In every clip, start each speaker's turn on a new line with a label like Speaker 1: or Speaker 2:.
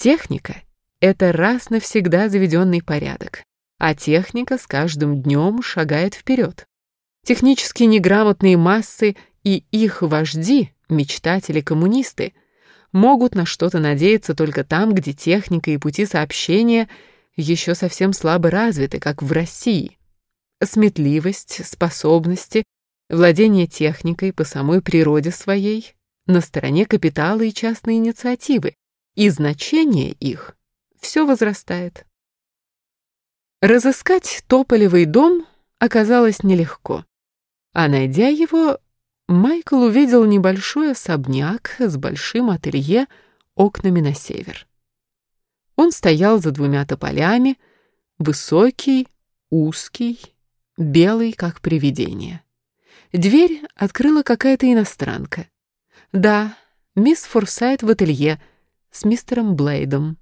Speaker 1: Техника — это раз навсегда заведенный порядок, а техника с каждым днем шагает вперед. Технически неграмотные массы и их вожди, мечтатели-коммунисты, могут на что-то надеяться только там, где техника и пути сообщения еще совсем слабо развиты, как в России. Сметливость, способности, владение техникой по самой природе своей на стороне капитала и частной инициативы, и значение их все возрастает. Разыскать Тополевый дом оказалось нелегко, а найдя его, Майкл увидел небольшой особняк с большим ателье окнами на север. Он стоял за двумя тополями, высокий, узкий, белый, как привидение. Дверь открыла какая-то иностранка. Да, мисс Форсайт в ателье с мистером Блейдом.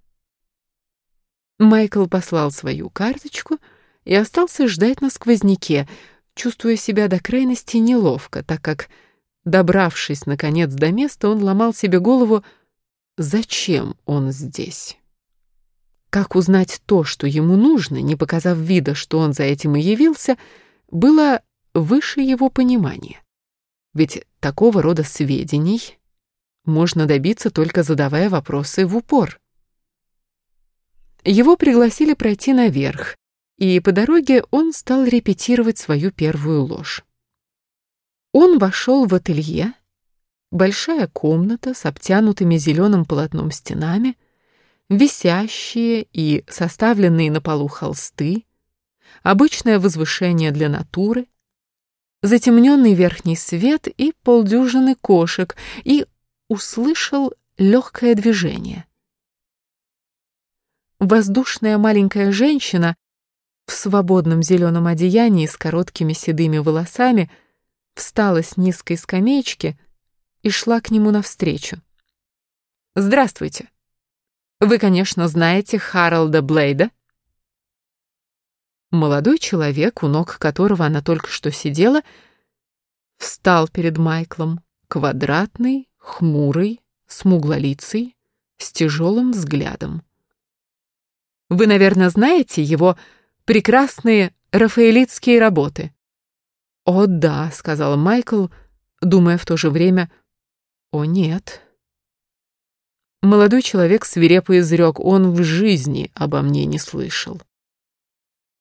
Speaker 1: Майкл послал свою карточку и остался ждать на сквозняке, чувствуя себя до крайности неловко, так как, добравшись наконец до места, он ломал себе голову, зачем он здесь. Как узнать то, что ему нужно, не показав вида, что он за этим и явился, было выше его понимания. Ведь такого рода сведений можно добиться только задавая вопросы в упор. Его пригласили пройти наверх, и по дороге он стал репетировать свою первую ложь. Он вошел в ателье, большая комната с обтянутыми зеленым полотном стенами, висящие и составленные на полу холсты, обычное возвышение для натуры — затемненный верхний свет и полдюжины кошек, и услышал легкое движение. Воздушная маленькая женщина в свободном зеленом одеянии с короткими седыми волосами встала с низкой скамеечки и шла к нему навстречу. «Здравствуйте. Вы, конечно, знаете Харалда Блейда?» Молодой человек, у ног которого она только что сидела, встал перед Майклом, квадратный, хмурый, смуглолицый, с тяжелым взглядом. Вы, наверное, знаете его прекрасные рафаэлитские работы. «О, да», — сказал Майкл, думая в то же время, «О, нет». Молодой человек свирепо изрек, он в жизни обо мне не слышал.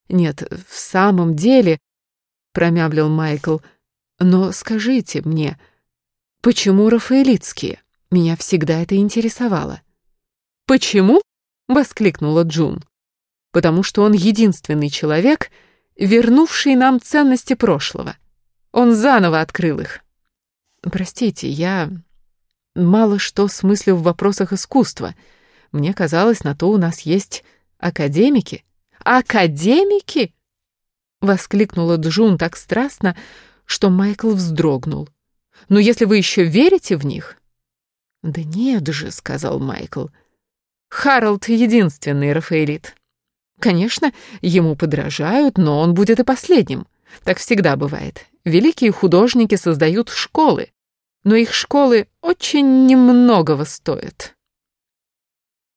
Speaker 1: «Нет, в самом деле», — промямлил Майкл, — «но скажите мне, почему рафаэлитские? Меня всегда это интересовало». «Почему?» — воскликнула Джун. «Потому что он единственный человек, вернувший нам ценности прошлого. Он заново открыл их». «Простите, я мало что смыслю в вопросах искусства. Мне казалось, на то у нас есть академики». «Академики?» — воскликнула Джун так страстно, что Майкл вздрогнул. «Но если вы еще верите в них...» «Да нет же», — сказал Майкл. «Харалд — единственный Рафаэлит. Конечно, ему подражают, но он будет и последним. Так всегда бывает. Великие художники создают школы, но их школы очень немногого стоят».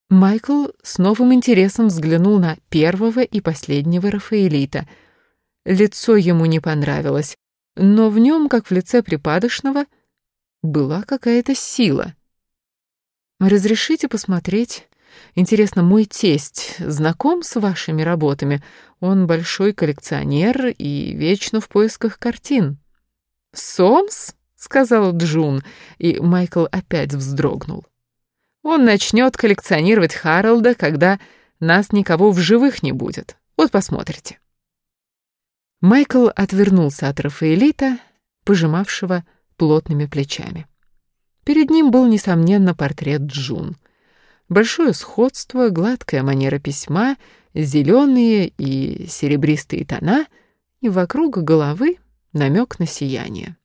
Speaker 1: Майкл с новым интересом взглянул на первого и последнего Рафаэлита. Лицо ему не понравилось, но в нем, как в лице припадочного, была какая-то сила. «Разрешите посмотреть? Интересно, мой тесть знаком с вашими работами? Он большой коллекционер и вечно в поисках картин». «Сомс?» — сказал Джун, и Майкл опять вздрогнул. Он начнет коллекционировать Харалда, когда нас никого в живых не будет. Вот посмотрите. Майкл отвернулся от Рафаэлита, пожимавшего плотными плечами. Перед ним был, несомненно, портрет Джун. Большое сходство, гладкая манера письма, зеленые и серебристые тона, и вокруг головы намек на сияние.